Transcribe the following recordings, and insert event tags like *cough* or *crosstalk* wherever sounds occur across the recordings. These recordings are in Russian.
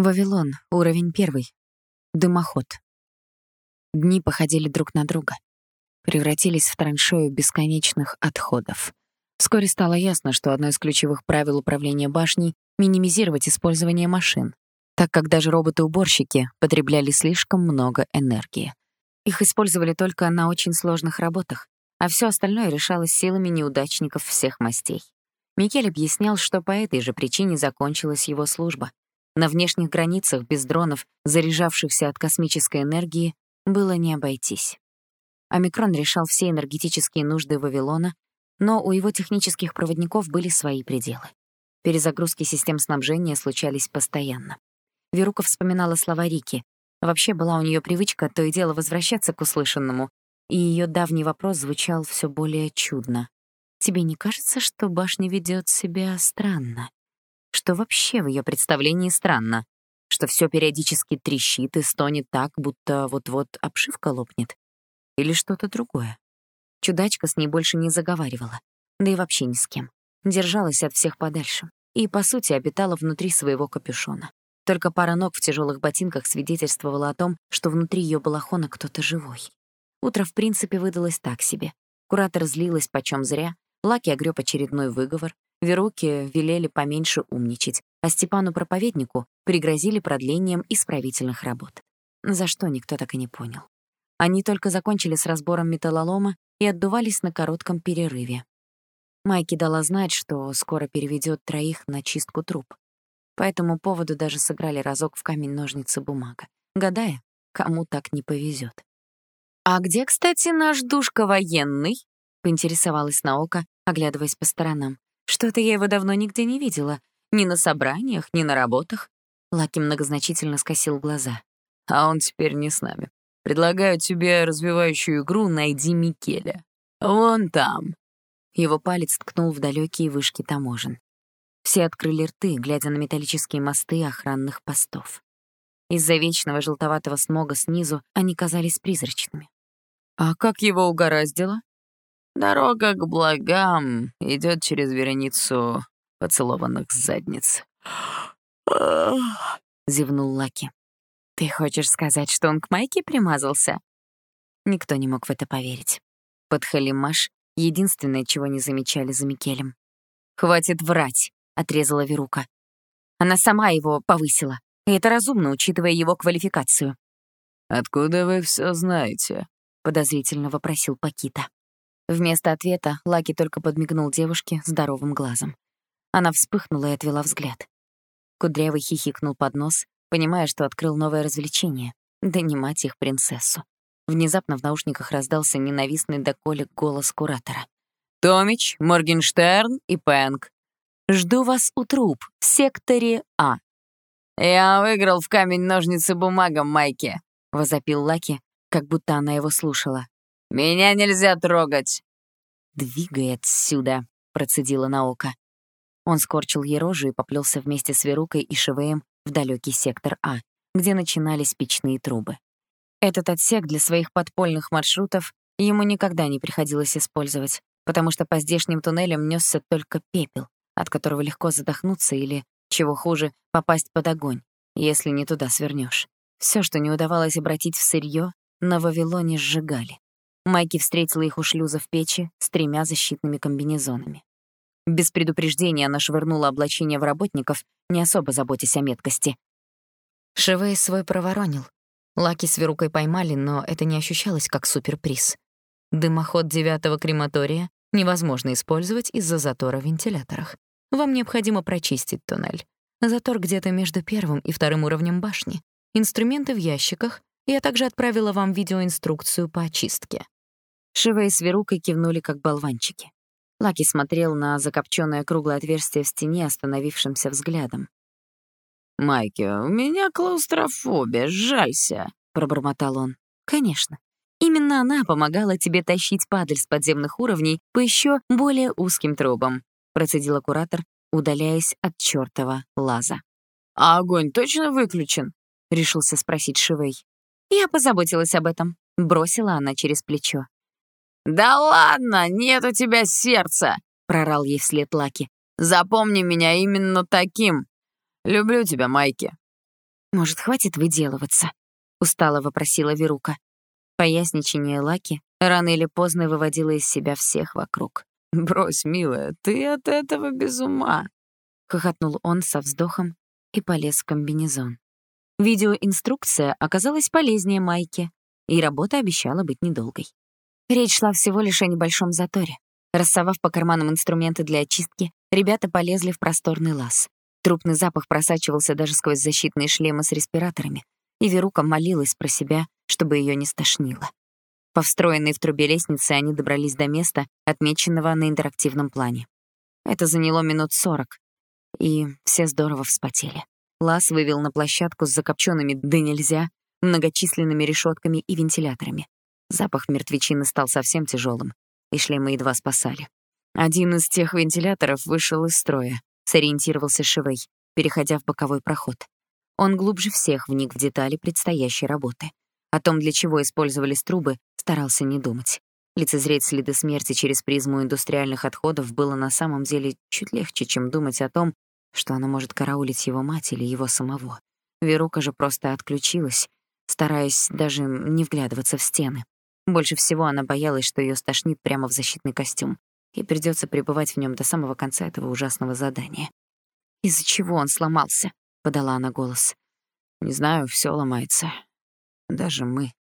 Вавилон, уровень первый. Дымоход. Дни походили друг на друга. Превратились в траншею бесконечных отходов. Вскоре стало ясно, что одно из ключевых правил управления башней — минимизировать использование машин, так как даже роботы-уборщики потребляли слишком много энергии. Их использовали только на очень сложных работах, а все остальное решалось силами неудачников всех мастей. Микель объяснял, что по этой же причине закончилась его служба. На внешних границах без дронов, заряжавшихся от космической энергии, было не обойтись. Омикрон решал все энергетические нужды Вавилона, но у его технических проводников были свои пределы. Перезагрузки систем снабжения случались постоянно. Верука вспоминала слова Рики. Вообще была у нее привычка то и дело возвращаться к услышанному, и ее давний вопрос звучал все более чудно. «Тебе не кажется, что башня ведет себя странно?» Что вообще в ее представлении странно? Что все периодически трещит и стонет так, будто вот-вот обшивка лопнет? Или что-то другое? Чудачка с ней больше не заговаривала, да и вообще ни с кем. Держалась от всех подальше и, по сути, обитала внутри своего капюшона. Только пара ног в тяжелых ботинках свидетельствовала о том, что внутри ее балахона кто-то живой. Утро, в принципе, выдалось так себе. Куратор злилась почем зря, Лаки огреб очередной выговор, Веруке велели поменьше умничать, а Степану-проповеднику пригрозили продлением исправительных работ. За что никто так и не понял. Они только закончили с разбором металлолома и отдувались на коротком перерыве. Майки дала знать, что скоро переведет троих на чистку труб. По этому поводу даже сыграли разок в камень-ножницы-бумага, гадая, кому так не повезет. «А где, кстати, наш душка военный?» — поинтересовалась Наока, оглядываясь по сторонам. Что-то я его давно нигде не видела. Ни на собраниях, ни на работах. Лаки многозначительно скосил глаза. А он теперь не с нами. Предлагаю тебе развивающую игру «Найди Микеля». Вон там. Его палец ткнул в далекие вышки таможен. Все открыли рты, глядя на металлические мосты охранных постов. Из-за вечного желтоватого смога снизу они казались призрачными. «А как его угораздило?» Дорога к благам идет через вереницу поцелованных задниц. *gasps* Зевнул Лаки. Ты хочешь сказать, что он к Майке примазался? Никто не мог в это поверить. Подхалимаш — единственное, чего не замечали за Микелем. «Хватит врать», — отрезала Верука. Она сама его повысила, и это разумно, учитывая его квалификацию. «Откуда вы все знаете?» — подозрительно вопросил Пакита. Вместо ответа Лаки только подмигнул девушке здоровым глазом. Она вспыхнула и отвела взгляд. Кудрявый хихикнул под нос, понимая, что открыл новое развлечение — донимать их принцессу. Внезапно в наушниках раздался ненавистный доколик голос куратора. «Томич, Моргенштерн и Пэнк. Жду вас у труп в секторе А». «Я выиграл в камень-ножницы-бумага, Майки», — возопил Лаки, как будто она его слушала. «Меня нельзя трогать!» «Двигай отсюда!» — процедила Наока. Он скорчил ей рожу и поплелся вместе с Верукой и Шивеем в далекий сектор А, где начинались печные трубы. Этот отсек для своих подпольных маршрутов ему никогда не приходилось использовать, потому что по здешним туннелям несся только пепел, от которого легко задохнуться или, чего хуже, попасть под огонь, если не туда свернешь. Все, что не удавалось обратить в сырье, на Вавилоне сжигали. Майки встретила их у шлюза в печи с тремя защитными комбинезонами. Без предупреждения она швырнула облачение в работников, не особо заботясь о меткости. Шевей свой проворонил. Лаки с Верукой поймали, но это не ощущалось как суперприз. Дымоход девятого крематория невозможно использовать из-за затора в вентиляторах. Вам необходимо прочистить туннель. Затор где-то между первым и вторым уровнем башни. Инструменты в ящиках. Я также отправила вам видеоинструкцию по очистке. Шива и Сверукой кивнули, как болванчики. Лаки смотрел на закопченное круглое отверстие в стене остановившимся взглядом. «Майки, у меня клаустрофобия, жалься», — пробормотал он. «Конечно. Именно она помогала тебе тащить падаль с подземных уровней по еще более узким трубам», — процедила куратор, удаляясь от чёртова лаза. «А огонь точно выключен?» — решился спросить Шивей. «Я позаботилась об этом», — бросила она через плечо. «Да ладно, нет у тебя сердца!» — прорал ей вслед Лаки. «Запомни меня именно таким. Люблю тебя, Майки». «Может, хватит выделываться?» — устало вопросила Верука. Поясничание Лаки рано или поздно выводило из себя всех вокруг. «Брось, милая, ты от этого без ума!» — хохотнул он со вздохом и полез в комбинезон. Видеоинструкция оказалась полезнее майки, и работа обещала быть недолгой. Речь шла всего лишь о небольшом заторе. Рассовав по карманам инструменты для очистки, ребята полезли в просторный лаз. Трупный запах просачивался даже сквозь защитные шлемы с респираторами, и Верука молилась про себя, чтобы ее не стошнило. По встроенной в трубе лестнице они добрались до места, отмеченного на интерактивном плане. Это заняло минут сорок, и все здорово вспотели. Лаз вывел на площадку с закопченными да нельзя, многочисленными решетками и вентиляторами. Запах мертвечины стал совсем тяжелым, и шлемы едва спасали. Один из тех вентиляторов вышел из строя, сориентировался Шивей, переходя в боковой проход. Он глубже всех вник в детали предстоящей работы. О том, для чего использовались трубы, старался не думать. Лицезреть следы смерти через призму индустриальных отходов было на самом деле чуть легче, чем думать о том, что она может караулить его мать или его самого. Верука же просто отключилась, стараясь даже не вглядываться в стены. Больше всего она боялась, что ее стошнит прямо в защитный костюм, и придется пребывать в нем до самого конца этого ужасного задания. «Из-за чего он сломался?» — подала она голос. «Не знаю, все ломается. Даже мы».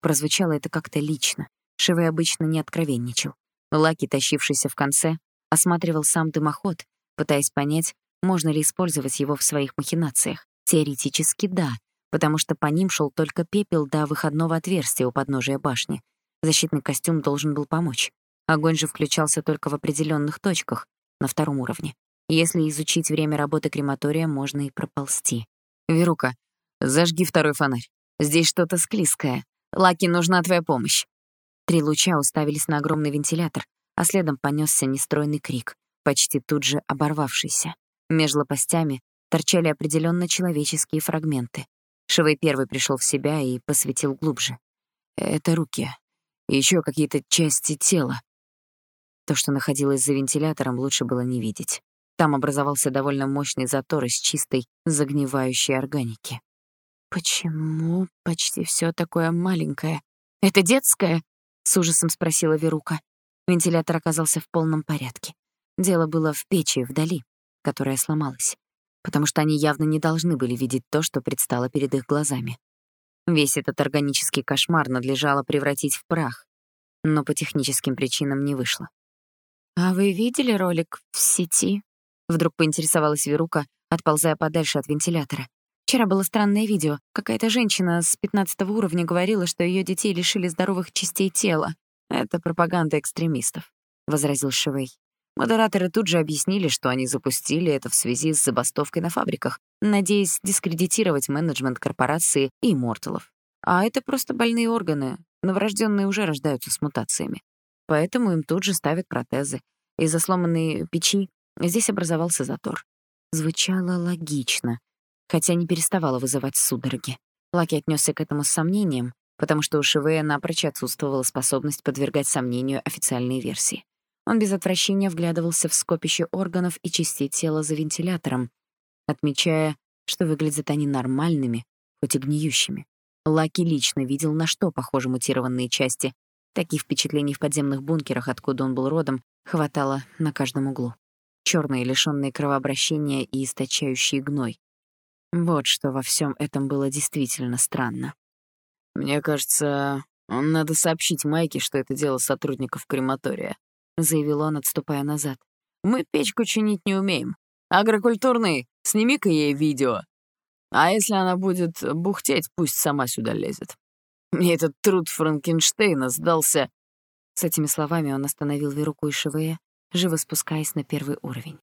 Прозвучало это как-то лично. Шивый обычно не откровенничал. Лаки, тащившийся в конце, осматривал сам дымоход, пытаясь понять, можно ли использовать его в своих махинациях. Теоретически да, потому что по ним шел только пепел до выходного отверстия у подножия башни. Защитный костюм должен был помочь. Огонь же включался только в определенных точках, на втором уровне. Если изучить время работы крематория, можно и проползти. «Верука, зажги второй фонарь. Здесь что-то склизкое. Лаки, нужна твоя помощь». Три луча уставились на огромный вентилятор, а следом понесся нестройный крик, почти тут же оборвавшийся. Меж лопастями торчали определенно человеческие фрагменты. Шивей первый пришел в себя и посветил глубже. «Это руки. И еще какие-то части тела». То, что находилось за вентилятором, лучше было не видеть. Там образовался довольно мощный затор из чистой, загнивающей органики. «Почему почти все такое маленькое? Это детское?» — с ужасом спросила Верука. Вентилятор оказался в полном порядке. Дело было в печи вдали, которая сломалась, потому что они явно не должны были видеть то, что предстало перед их глазами. Весь этот органический кошмар надлежало превратить в прах, но по техническим причинам не вышло. «А вы видели ролик в сети?» Вдруг поинтересовалась Верука, отползая подальше от вентилятора. Вчера было странное видео. Какая-то женщина с 15 уровня говорила, что ее детей лишили здоровых частей тела. «Это пропаганда экстремистов», — возразил Шивей. Модераторы тут же объяснили, что они запустили это в связи с забастовкой на фабриках, надеясь дискредитировать менеджмент корпорации и имморталов. А это просто больные органы. Новорожденные уже рождаются с мутациями. Поэтому им тут же ставят протезы. Из-за сломанной печи здесь образовался затор. Звучало логично, хотя не переставала вызывать судороги. Лаки отнесся к этому с сомнением, потому что у Шивея напрочь отсутствовала способность подвергать сомнению официальные версии. Он без отвращения вглядывался в скопище органов и частей тела за вентилятором, отмечая, что выглядят они нормальными, хоть и гниющими. Лаки лично видел, на что похожи мутированные части. Таких впечатлений в подземных бункерах, откуда он был родом, хватало на каждом углу. Черные, лишенные кровообращения и источающие гной. Вот что во всем этом было действительно странно. «Мне кажется, надо сообщить Майке, что это дело сотрудников крематория», — заявил он, отступая назад. «Мы печку чинить не умеем. Агрокультурный, сними-ка ей видео. А если она будет бухтеть, пусть сама сюда лезет. Мне этот труд Франкенштейна сдался...» С этими словами он остановил Веруку и Шивея, живо спускаясь на первый уровень.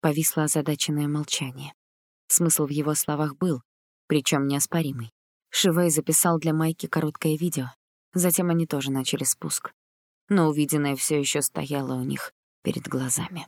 Повисло озадаченное молчание. Смысл в его словах был, причем неоспоримый. Шивей записал для Майки короткое видео. Затем они тоже начали спуск. Но увиденное все еще стояло у них перед глазами.